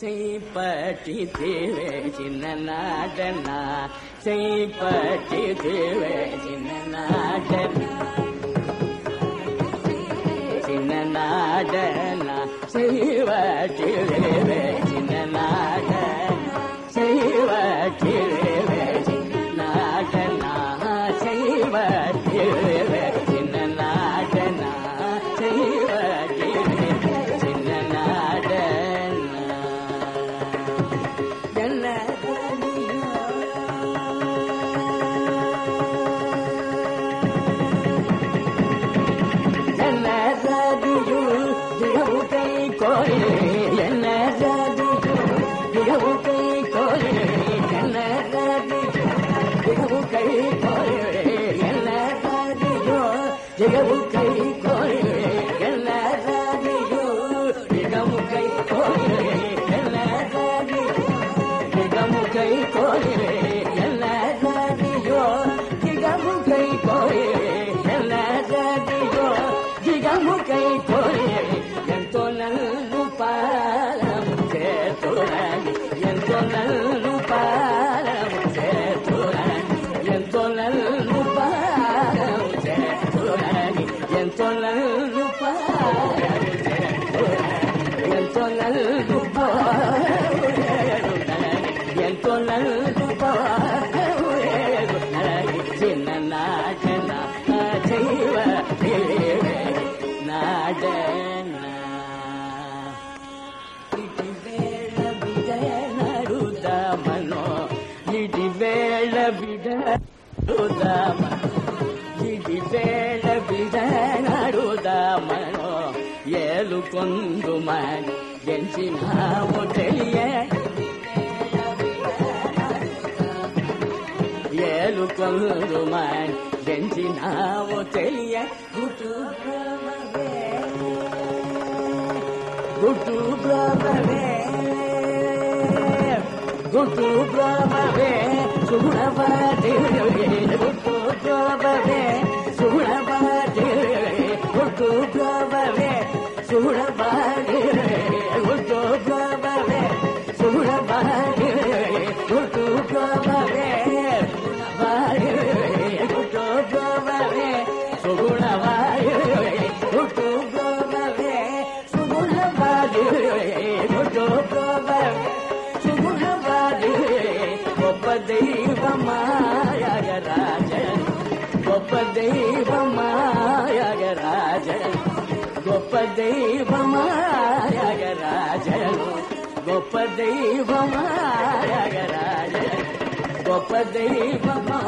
செய்ப்பட்டி தேவே சின்ன நாடனா செய்ப்பட்டி தேவே சின்ன நாடனா சின்ன நாடனா செய்வட்டி தேவே சின்ன நாடனா கை கோயிலே என்ன சாதியு திகவு கை கோயிலே என்ன சாதியு திகவு கை கோயிலே என்ன சாதியு திகமுகை கோயிலே என்ன ஜாதியோ திகமுகை கோயிலே என்ன ஜாதியோ திகமுகை కోయే ఎంతో నన్ను పాలం చేతురని ఎంతో నన్ను ఎంతో నన్ను పాలం చిన్న నాటన చేయవ నాడన ఇటి వేళ బిడనరుదమనో ఇటి వేళ బిడరుదమనో ఇటి వేళ బిడనరుదమనో ఏలుకొందుమని గెలిచినాము తెలియ. ఏలుకొందుమని గెలిచినాము తెలియ. గుటు గుటు బ్రహ్మవే. గుటు బ్రహ్మవే. సుగుణపతి గుటు గొప్ప దైవమాయగరాజ గొప్ప దైవమాయగరాజ గొప్ప దైవమాయగరాజ గొప్ప దైవమా